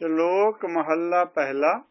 ਸ਼ਲੋਕ ਮਹੱਲਾ ਪਹਿਲਾ।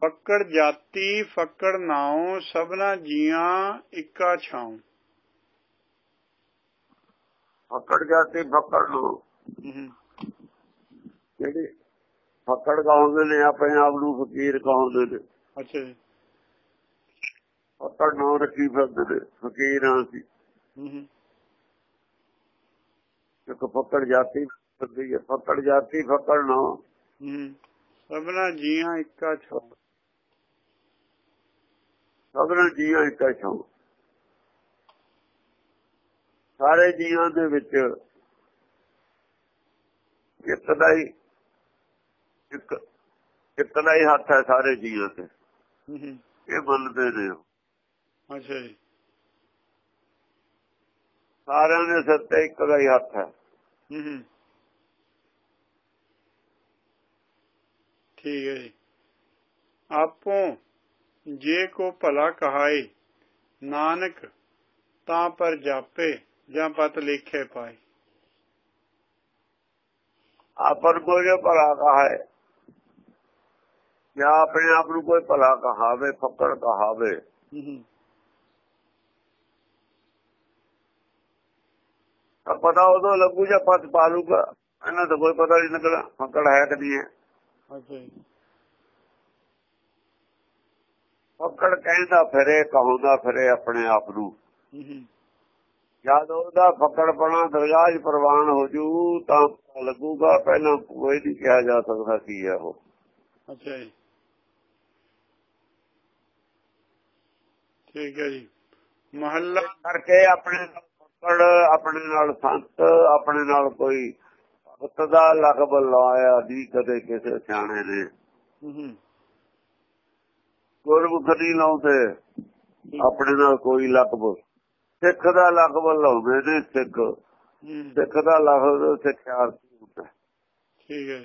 ਫੱਕੜ ਜਾਤੀ ਫੱਕੜ ਨਾਉ ਸਭਨਾ ਜੀਆਂ ਇੱਕਾ ਛਾਉ। ਫੱਕੜ ਜਾਤੀ ਫੱਕੜ ਨੂੰ ਜਿਹੜੀ ਫੱਕੜ ਕਹਾਉਂਦੇ ਨੇ ਆਪਣੇ ਆਪ ਨੂੰ ਫਕੀਰ ਕਹਾਉਂਦੇ ਨੇ। ਅੱਛਾ ਜੀ। ਫੱਕੜ ਨਾਮ ਰੱਖੀ ਫਿਰਦੇ ਨੇ ਫਕੀਰ ਸੀ। ਹੂੰ ਹੂੰ। ਇੱਕ ਫੱਕੜ ਜਾਤੀ ਫਿਰਦੀ ਹੈ ਫੱਕੜ ਜਾਤੀ ਫੱਕੜ ਨਾਮ ਹੂੰ ਸਭਨਾ ਜੀਆਂ ਇੱਕਾ ਛਾਉ ਸਭਨਾਂ ਜੀਆਂ ਇੱਕਾ ਛਾਂ। ਸਾਰੇ ਜੀਵਾਂ ਦੇ ਵਿੱਚ ਇੱਕ ਦਾ ਹੀ ਇੱਕ ਇੱਕ ਦਾ ਹੀ ਹੱਥ ਹੈ ਸਾਰੇ ਜੀਵਾਂ ਤੇ। ਇਹ ਮੰਨਦੇ ਨੇ। ਅੱਛਾ ਜੀ। ਸਾਰਿਆਂ ਦੇ ਸਿਰ ਤੇ ਇੱਕ ਦਾ ਹੀ ਹੱਥ ਹੈ ਹੂੰ ਹੂੰ ਠੀਕ ਹੈ ਜੀ। ਆਪੋ ਜੇ ਕੋ ਭਲਾ ਕਹਾਏ ਨਾਨਕ ਤਾਂ ਪਰ ਜਾਪੇ ਜਾਂ ਪਤ ਲਿਖੇ ਪਾਏ। ਆਪਨ ਕੋ ਜੋ ਭਲਾ ਕਹਾਏ ਜਾਂ ਆਪਣੇ ਆਪ ਨੂੰ ਕੋਈ ਭਲਾ ਕਹਾਵੇ ਫੱਕੜ ਕਹਾਵੇ। ਤਾਂ ਪਤਾ ਉਦੋਂ ਲੱਗੂ ਜਾਂ ਪਤ ਪਾਲੂਗਾ ਇਹਨਾਂ ਤਾਂ ਕੋਈ ਪਤਾ ਨਹੀਂ ਲੱਗਣਾ ਫੱਕੜ ਹੈ ਕਿ ਨਹੀਂ ਹੈ। ਅੱਛਾ ਜੀ ਕਹਿੰਦਾ ਫਿਰੇ ਕਹੂੰਦਾ ਫਿਰੇ ਆਪਣੇ ਆਪ ਨੂੰ। ਜਦ ਉਹਦਾ ਫੱਕੜਪਣਾ ਦਰਗਾਹ ਪ੍ਰਵਾਨ ਹੋ ਜੂ ਤਾਂ ਲੱਗੂਗਾ ਪਹਿਲਾਂ ਕੋਈ ਨਹੀਂ ਕਿਹਾ ਜਾ ਸਕਦਾ ਕੀ ਹੈ ਉਹ। ਅੱਛਾ ਜੀ। ਠੀਕ ਹੈ ਜੀ। ਮਹੱਲਾ ਕਰਕੇ ਆਪਣੇ ਨਾਲ ਫੱਕੜ ਆਪਣੇ ਨਾਲ ਸੰਤ ਆਪਣੇ ਨਾਲ ਕੋਈ ਦਾ ਲਕਬ ਲਾਇਆ ਦੀ ਕਦੇ ਕਿਸੇ ਸਿਆਣੇ ਨੇ। ਹੂੰ ਹੂੰ ਗੁਰਮੁਖ ਨਹੀਂ ਲਾਉਂਦੇ। ਆਪਣੇ ਨਾਲ ਕੋਈ ਲਕਬ ਸਿੱਖ ਦਾ ਲਕਬ ਲਾਉਂਦੇ ਨੇ ਸਿੱਖ। ਸਿੱਖ ਦਾ ਲਫ਼ਜ਼ ਸਿੱਖਿਆਰਥੀ ਹੁੰਦਾ? ਠੀਕ ਹੈ।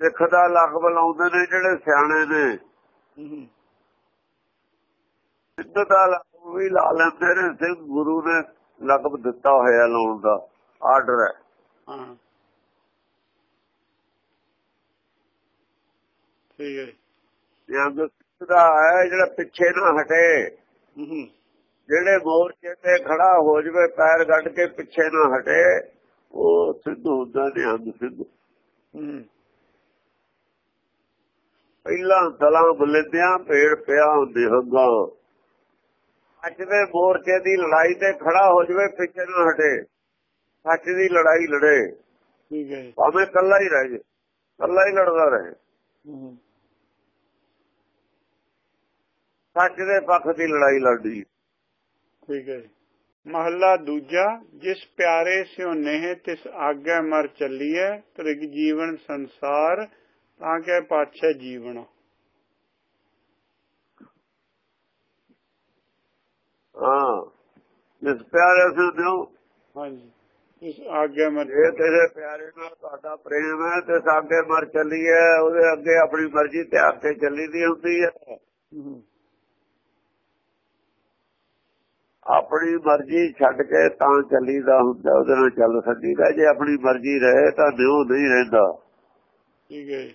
ਸਿੱਖ ਦਾ ਲਕਬ ਲਾਉਂਦੇ ਨੇ ਜਿਹੜੇ ਸਿਆਣੇ ਨੇ। ਸਿੱਧ ਦਾ ਲਕਬ ਵੀ ਲਾ ਲੈਂਦੇ ਨੇ ਸਿੱਖ ਗੁਰੂ ਨੇ ਲਕਬ ਦਿੱਤਾ ਹੋਇਆ ਲਾਉਣ ਦਾ ਆਰਡਰ ਹੈ। ਹਾਂ। ਠੀਕ ਹੈ ਜੀ। ਜਾਂ ਸਿੱਖ ਦਾ ਹੈ ਜਿਹੜਾ ਪਿੱਛੇ ਨਾ ਹਟੇ ਜਿਹੜੇ ਮੋਰਚੇ ਤੇ ਖੜਾ ਹੋ ਜਵੇ ਪੈਰ ਗੱਡ ਕੇ ਪਿੱਛੇ ਨਾ ਹਟੇ ਉਹ ਸਿੱਧ ਹੁੰਦਾ ਨੇ ਹੰਦ ਸਿੱਧ। ਪਹਿਲਾਂ ਦਲਾਂ ਬੁਲੰਦਿਆਂ ਭੇੜ ਪਿਆ ਹੁੰਦੇ ਹੰਗਾ। ਅੱਜ ਦੇ ਮੋਰਚੇ ਦੀ ਲੜਾਈ ਤੇ ਖੜਾ ਹੋ ਜਵੇ ਪਿੱਛੇ ਨਾ ਹਟੇ। ਸੱਚ ਦੀ ਲੜਾਈ ਲੜੇ। ਠੀਕ ਹੈ ਜੀ। ਭਾਵੇਂ ਕੱਲਾ ਹੀ ਰਹਿ ਜੇ ਕੱਲਾ ਹੀ ਲੜਦਾ ਰਹੇ। ਸੱਚ ਦੇ ਪੱਖ ਦੀ ਲੜਾਈ ਲੜਦੀ। ਠੀਕ ਹੈ ਮਹੱਲਾ ਦੂਜਾ ਜਿਸ ਪਿਆਰੇ ਸਿਉ ਨੇਹ ਤਿਸ ਆਗੇ ਮਰ ਚੱਲੀਐ ਤ੍ਰਿਗ ਜੀਵਨ ਸੰਸਾਰ ਤਾਂ ਕਿ ਪਾਛੈ ਜੀਵਨ। ਹਾਂ। ਜਿਸ ਪਿਆਰੇ ਸੇ ਦਿਓ ਹਾਂਜੀ। ਇਸ ਆਗੇ ਮਰ ਜੇ ਤੇਰੇ ਪਿਆਰੇ ਨਾਲ ਤੁਹਾਡਾ ਪ੍ਰੇਮ ਹੈ ਤੇ ਸਾਗੇ ਮਰ ਚੱਲੀਏ ਉਹਦੇ ਅੱਗੇ ਆਪਣੀ ਮਰਜ਼ੀ ਤਿਆਗ ਕੇ ਚੱਲੀ ਦੀ ਹੁੰਦੀ ਹੈ। ਆਪਣੀ ਮਰਜ਼ੀ ਛੱਡ ਕੇ ਤਾਂ ਚੱਲੀਦਾ ਹੁੰਦਾ ਉਹਦੇ ਨਾਲ ਚੱਲ ਸਕੀਦਾ ਜੇ ਆਪਣੀ ਮਰਜ਼ੀ ਰਹੇ ਤਾਂ ਦਿਓ ਨਹੀਂ ਰਹਿੰਦਾ। ਠੀਕ ਹੈ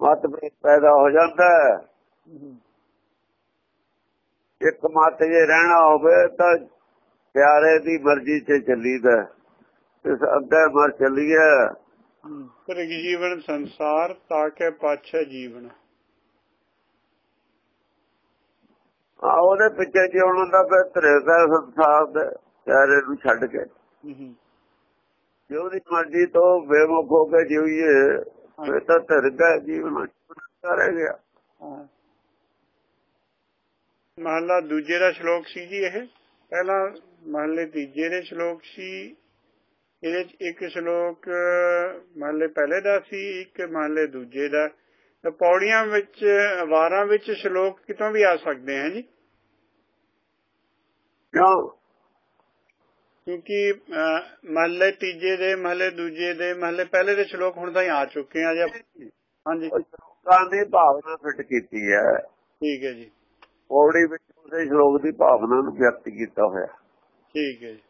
ਮਤਭੇਦ ਪੈਦਾ ਹੋ ਜਾਂਦਾ ਇੱਕ ਮਤ ਜੇ ਰਹਿਣਾ ਹੋਵੇ ਤਾਂ ਪਿਆਰੇ ਦੀ ਮਰਜ਼ੀ 'ਚ ਚੱਲੀਦਾ ਇਸ ਅੱਗੇ ਮਰ ਚੱਲੀਏ। ਤ੍ਰਿਗ ਜੀਵਨ ਸੰਸਾਰ ਤਾਂ ਕਿ ਪਾਛੈ ਜੀਵਨ। ਆ ਉਹਦੇ ਪਿੱਛੇ ਜਿਉਣ ਦਾ ਬਿਹਤਰ ਹੈ ਸੰਸਾਰ ਦੇ ਪਿਆਰੇ ਨੂੰ ਛੱਡ ਕੇ। ਜੇ ਉਹਦੀ ਮਰਜ਼ੀ ਤੋਂ ਬੇਮੁਖ ਹੋ ਕੇ ਜਿਉਈਏ ਫਿਰ ਤਾਂ ਧਰਗਾ ਜੀਵਨ ਰਹਿ ਗਿਆ? ਮਹੱਲਾ ਦੂਜੇ ਦਾ ਸ਼ਲੋਕ ਸੀ ਜੀ ਇਹ। ਪਹਿਲਾਂ ਮਹੱਲੇ ਤੀਜੇ ਦੇ ਸ਼ਲੋਕ ਸੀ ਇਹਦੇ ਚ ਇੱਕ ਸ਼ਲੋਕ ਮਹੱਲੇ ਪਹਿਲੇ ਦਾ ਸੀ ਇੱਕ ਮਹੱਲੇ ਦੂਜੇ ਦਾ। ਤੇ ਪੌੜੀਆਂ ਵਿੱਚ ਵਾਰਾਂ ਵਿੱਚ ਸ਼ਲੋਕ ਕਿਤੋਂ ਵੀ ਆ ਸਕਦੇ ਹਨ ਜੀ? ਕਿਉਂ ਕਿਉਂਕਿ ਮਹੱਲੇ ਤੀਜੇ ਦੇ ਮਹੱਲੇ ਦੂਜੇ ਦੇ ਮਹੱਲੇ ਪਹਿਲੇ ਦੇ ਸ਼ਲੋਕ ਹੁਣ ਤਾਂ ਆ ਚੁੱਕੇ ਆ ਜੀ ਹਾਂਜੀ। ਸ਼ਲੋਕਾਂ ਦੀ ਭਾਵਨਾ ਫਿੱਟ ਕੀਤੀ ਹੈ। ਠੀਕ ਹੈ ਜੀ। ਪੌੜੀ ਵਿੱਚ ਉਹਦੇ ਸ਼ਲੋਕ ਦੀ ਭਾਵਨਾ ਨੂੰ ਵਿਅਕਤ ਕੀਤਾ ਹੋਇਆ। ਠੀਕ ਹੈ ਜੀ।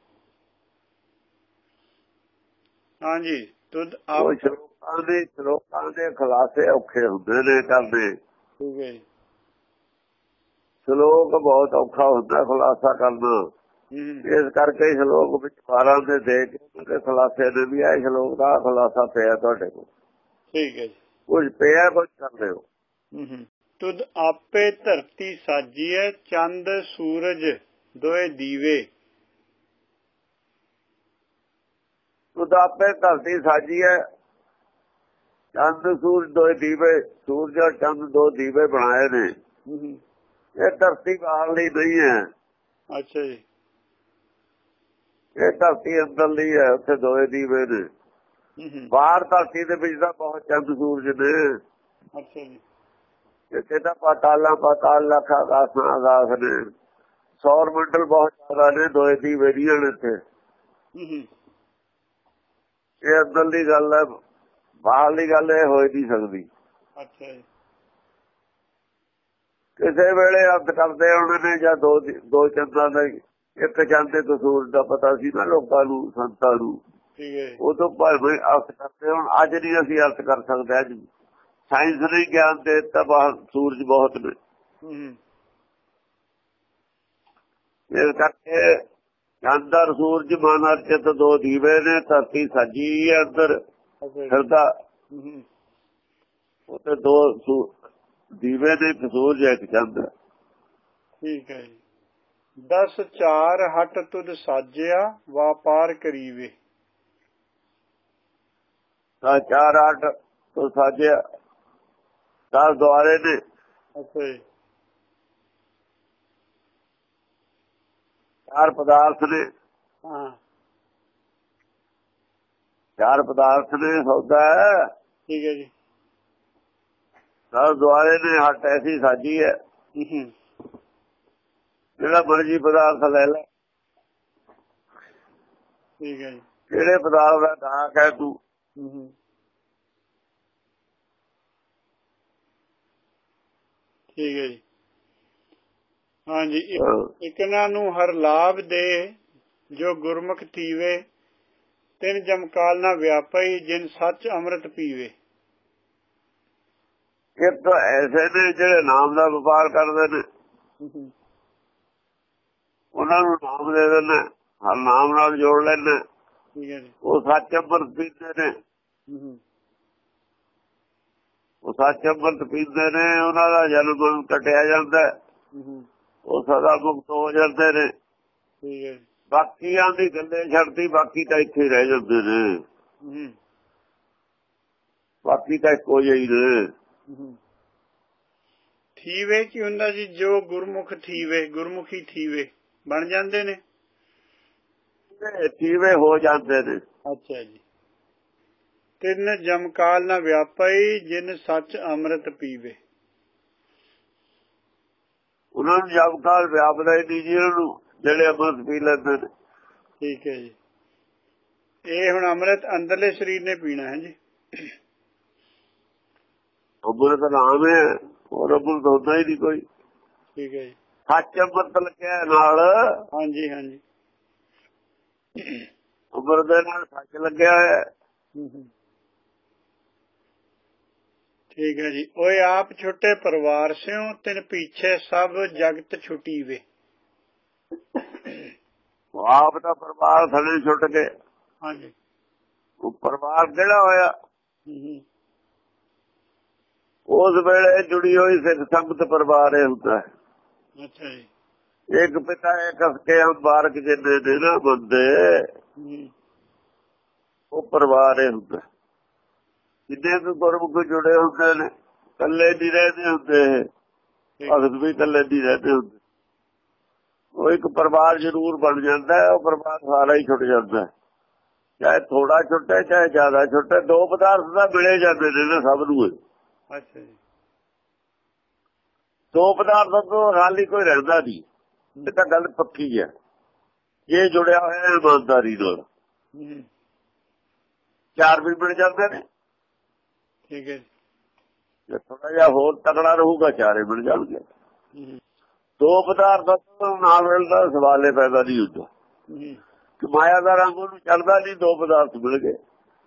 ਹਾਂਜੀ ਉਹ ਆਪ ਸ਼ਲੋਕਾਂ ਦੇ ਸ਼ਲੋਕਾਂ ਦੇ ਖਲਾਸੇ ਔਖੇ ਹੁੰਦੇ ਨੇ ਕਰਦੇ। ਠੀਕ ਹੈ ਸ਼ਲੋਕ ਬਹੁਤ ਔਖਾ ਹੁੰਦਾ ਖੁਲਾਸਾ ਕਰਨਾ। ਇਸ ਕਰਕੇ ਸ਼ਲੋਕ ਵਿੱਚ 12 ਦੇ ਦੇ ਕੇ ਖਲਾਸੇ ਦੇ ਵੀ ਆਏ ਸ਼ਲੋਕ ਦਾ ਖੁਲਾਸਾ ਪਿਆ ਤੁਹਾਡੇ ਕੋਲ। ਠੀਕ ਹੈ ਜੀ। ਕੁਝ ਪਿਆ ਕੁਝ ਕਰਦੇ ਹੋ। ਹੂੰ ਹੂੰ। ਤੁਧ ਆਪੇ ਧਰਤੀ ਸਾਜੀਐ ਚੰਦ ਸੂਰਜ ਦੋਏ ਦੀਵੇ। ਤੂੰ ਤਾਂ ਆਪੇ ਧਰਤੀ ਸਾਜੀ ਹੈ ਚੰਦ ਸੂਰਜ ਦੋ ਦੀਵੇ ਸੂਰਜ ਔਰ ਚੰਦ ਦੋ ਦੀਵੇ ਬਣਾਏ ਨੇ। ਇਹ ਧਰਤੀ ਬਾਹਰ ਲਈ ਨਹੀਂ ਹੈ। ਅੱਛਾ ਜੀ। ਇਹ ਧਰਤੀ ਅੰਦਰ ਲਈ ਹੈ ਉੱਥੇ ਦੋਏ ਦੀਵੇ ਨੇ। ਬਾਹਰ ਧਰਤੀ ਦੇ ਵਿੱਚ ਤਾਂ ਬਹੁਤ ਚੰਦ ਸੂਰਜ ਨੇ। ਅੱਛਾ ਜੀ। ਇੱਥੇ ਤਾਂ ਪਾਤਾਲਾਂ ਪਾਤਾਲ ਲੱਖ ਆਕਾਸ਼ਾਂ ਆਕਾਸ਼ ਨੇ ਸੌਰ ਮੰਡਲ ਬਹੁਤ ਜ਼ਿਆਦਾ ਨੇ ਦੋਏ ਦੀਵੇ ਦੀਆਂ ਨੇ ਇੱਥੇ। ਇਹ ਅੰਦਰਲੀ ਗੱਲ ਹੈ ਬਾਹਰਲੀ ਗੱਲ ਇਹ ਹੋਈ ਨਹੀਂ ਸਕਦੀ। ਅੱਛਾ ਕਿਸੇ ਵੇਲੇ ਅਰਥ ਕਰਦੇ ਉਹਨਾਂ ਨੇ ਜਾਂ ਦੋ ਦੋ ਚੰਦਾਂ ਦਾ ਇੱਕ ਚੰਦ ਤੇ ਸੂਰਜ ਦਾ ਪਤਾ ਸੀ ਨਾ ਲੋਕਾਂ ਨੂੰ ਸੰਤਾਂ ਨੂੰ। ਠੀਕ ਹੈ। ਉਹ ਤੋਂ ਭਾਵੇਂ ਅਰਥ ਕਰਦੇ ਹੁਣ ਅੱਜ ਨਹੀਂ ਅਸੀਂ ਅਰਥ ਕਰ ਸਕਦੇ ਅੱਜ ਸਾਇੰਸ ਨੇ ਗਿਆਨ ਦੇ ਦਿੱਤਾ ਬਾਹਰ ਸੂਰਜ ਬਹੁਤ ਨੇ। ਇਸ ਕਰਕੇ ਚੰਦਰ ਸੂਰਜ ਮਨ ਅਰਚਿਤ ਦੋ ਦੀਵੇ ਨੇ ਧਰਤੀ ਸਜੀ ਅੰਦਰ ਅੱਛਾ ਜੀ। ਫਿਰਦਾ। ਹੂੰ। ਹੂੰ ਉੱਤੇ ਦੋ ਦੀਵੇ ਸੂਰਜ ਹੈ, ਇੱਕ ਚੰਦ। ਠੀਕ ਹੈ ਜੀ। 10 4 ਹਟ ਤੁਧ ਸਾਜਿਆ ਵਾਪਾਰ ਕਰੀਵੇ। ਤਾਂ ਚਾਰ ਆਠ ਤੋਂ ਸਾਜਿਆ। ਦਸ ਦੁਆਰੇ ਨੇ ਅੱਛਾ ਜੀ। ਚਾਰ ਪਦਾਰਥ ਨੇ। ਹਾਂ। ਚਾਰ ਪਦਾਰਥ ਨੇ ਸੌਦਾ ਹੈ। ਠੀਕ ਹੈ ਜੀ। ਦਸ ਦੁਆਰੇ ਨੇ ਹੱਟ ਐਸੀ ਸਾਜੀ ਹੈ। ਹੂੰ ਹੂੰ ਜਿਹੜਾ ਮਰਜ਼ੀ ਪਦਾਰਥ ਲੈ ਲੈ। ਠੀਕ ਹੈ ਜੀ। ਕਿਹੜੇ ਪਦਾਰਥ ਦਾ ਨਾਂ ਕਹਿ ਤੂੰ ਹੂੰ ਹੂੰ ਠੀਕ ਹੈ ਜੀ। ਹਾਂਜੀ। ਇਕਨਾਂ ਨੂੰ ਹਰ ਲਾਭ ਦੇ ਜੋ ਗੁਰਮੁਖ ਥੀਵੇ ਤਿਨ ਜਮਕਾਲ ਨਾ ਵਿਆਪਈ ਜਿਨ ਸੱਚ ਅੰਮ੍ਰਿਤ ਪੀਵੇ। ਇੱਕ ਤਾਂ ਐਸੇ ਨੇ ਜਿਹੜੇ ਨਾਮ ਦਾ ਵਪਾਰ ਕਰਦੇ ਨੇ। ਉਹਨਾਂ ਨੂੰ ਨਾਮ ਦੇ ਦਿੰਦੇ ਹਰ ਨਾਮ ਨਾਲ ਜੋੜ ਲੈਂਦੇ ਠੀਕ ਹੈ ਜੀ। ਉਹ ਸੱਚ ਅੰਮ੍ਰਿਤ ਪੀਂਦੇ ਨੇ। ਉਹ ਸੱਚ ਅੰਮ੍ਰਿਤ ਪੀਂਦੇ ਨੇ ਉਹਨਾਂ ਦਾ ਜਨਮ ਮਰਨ ਕਟਿਆ ਜਾਂਦਾ ਉਹ ਸਦਾ ਮੁਕਤ ਹੋ ਜਾਂਦੇ ਨੇ। ਠੀਕ ਹੈ। ਜੀ ਬਾਕੀਆਂ ਦੀ ਗੱਲੇ ਛੱਡਦੀ ਬਾਕੀ ਤਾਂ ਇੱਥੇ ਰਹਿ ਜਾਂਦੇ ਨੇ। ਬਾਕੀ ਤਾਂ ਇੱਕੋ ਜਿਹੇ ਹੀ ਨੇ। ਥੀਵੇ ਕੀ ਹੁੰਦਾ ਜੀ? ਜੋ ਗੁਰਮੁਖ ਥੀਵੇ ਗੁਰਮੁਖੀ ਥੀਵੇ ਬਣ ਜਾਂਦੇ ਨੇ। ਜੀਵੇ ਹੋ ਜਾਂਦੇ ਨੇ। ਅੱਛਾ ਜੀ। ਤਿੰਨ ਜਮਕਾਲ ਨਾ ਵਿਆਪਈ ਜਿਨ ਸੱਚ ਅੰਮ੍ਰਿਤ ਪੀਵੇ। ਉਹਨਾਂ ਨੂੰ ਜਬ ਕਾਲ ਵਿਆਪਦਾ ਹੀ ਨਹੀਂ ਜੀ ਉਹਨਾਂ ਨੂੰ ਜਿਹੜੇ ਅੰਮ੍ਰਿਤ ਪੀ ਲੈਂਦੇ ਨੇ। ਠੀਕ ਹੈ ਜੀ। ਇਹ ਹੁਣ ਅੰਮ੍ਰਿਤ ਅੰਦਰਲੇ ਸਰੀਰ ਨੇ ਪੀਣਾ ਹੈ ਜੀ। ਅੰਮ੍ਰਿਤ ਨਾਮ ਹੈ ਹੋਰ ਅੰਮ੍ਰਿਤ ਹੁੰਦਾ ਹੀ ਨਹੀਂ ਕੋਈ। ਠੀਕ ਹੈ ਜੀ। ਸੱਚ ਅੰਮ੍ਰਿਤ ਲੱਗਿਆ ਨਾਲ ਹਾਂਜੀ ਹਾਂਜੀ। ਅੰਮ੍ਰਿਤ ਦੇ ਨਾਲ ਸੱਚ ਲੱਗਿਆ ਹੋਇਆ। ਹੈ। ਹੂੰ ਹੂੰ। ਠੀਕ ਹੈ ਜੀ। ਓਏ ਆਪ ਛੋਟੇ ਪਰਿਵਾਰ ਸਿਓ ਤਿਨ ਪਿੱਛੇ ਸਭ ਜਗਤ ਛੁਟੀਵੇ। ਉਹ ਆਪ ਦਾ ਪਰਿਵਾਰ ਥੱਲੇ ਛੁੱਟ ਕੇ ਹਾਂਜੀ। ਉਹ ਪਰਿਵਾਰ ਜਿਹੜਾ ਹੋਇਆ। ਉਸ ਵੇਲੇ ਜੁੜੀ ਹੋਈ ਸਿੱਖ ਸੰਗਤ ਪਰਿਵਾਰ ਇਹ ਹੁੰਦਾ ਹੈ। ਅੱਛਾ ਜੀ। ਇੱਕ ਪਿਤਾ ਇੱਕ ਅਸਕੇ ਅੰਬਾਰਕ ਜਿੰਨੇ ਨੇ ਨਾ ਬੰਦੇ। ਉਹ ਪਰਿਵਾਰ ਇਹ ਹੁੰਦਾ ਜਿੰਨੇ ਵੀ ਗੁਰਮੁਖ ਜੁੜੇ ਹੁੰਦੇ ਨੇ ਕੱਲੇ ਨਹੀਂ ਰਹਿੰਦੇ ਹੁੰਦੇ। ਭਗਤ ਵੀ ਕੱਲੇ ਨਹੀਂ ਰਹਿੰਦੇ ਹੁੰਦੇ। ਉਹ ਇੱਕ ਪਰਿਵਾਰ ਜ਼ਰੂਰ ਬਣ ਜਾਂਦਾ ਹੈ ਉਹ ਪਰਿਵਾਰ ਸਾਰਾ ਹੀ ਛੁੱਟ ਜਾਂਦਾ ਹੈ। ਚਾਹੇ ਥੋੜਾ ਛੁੱਟੇ ਚਾਹੇ ਜ਼ਿਆਦਾ ਛੁੱਟੇ ਦੋ ਪਦਾਰਥ ਤਾਂ ਮਿਲੇ ਜਾਂਦੇ ਨੇ ਸਭ ਨੂੰ। ਅੱਛਾ ਜੀ। ਦੋ ਪਦਾਰਥਾਂ ਤੋਂ ਖਾਲੀ ਕੋਈ ਰਹਿੰਦਾ ਨਹੀਂ। ਇਹ ਤਾਂ ਗੱਲ ਪੱਕੀ ਹੈ। ਇਹ ਜੁੜਿਆ ਹੋਇਆ ਹੈ ਇਮਾਨਦਾਰੀ ਨਾਲ। ਚਾਰ ਵੀ ਮਿਲ ਜਾਂਦੇ ਨੇ। ਠੀਕ ਹੈ ਜੀ। ਥੋੜਾ ਜਿਹਾ ਹੋਰ ਤਕੜਾ ਰਹੂਗਾ ਚਾਰੇ ਮਿਲ ਜਾਣਗੇ। ਹੂੰ। ਦੋ ਪਦਾਰਥਾਂ ਤੋਂ ਨਾ ਮਿਲਦਾ ਸਵਾਲੇ ਪੈਦਾ ਨਹੀਂ ਹੁੰਦਾ। ਹੂੰ। ਕਿ ਮਾਇਆ ਦਾ ਰੰਗ ਉਹਨੂੰ ਚੜਦਾ ਨਹੀਂ ਦੋ ਪਦਾਰਥ ਮਿਲ ਗਏ।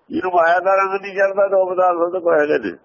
ਜਿਹਨੂੰ ਮਾਇਆ ਦਾ ਰੰਗ ਨਹੀਂ ਚੜਦਾ ਦੋ ਪਦਾਰਥ ਉਹਦੇ ਕੋਲ ਹੈਗੇ ਨੇ